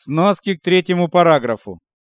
Сноски к третьему параграфу.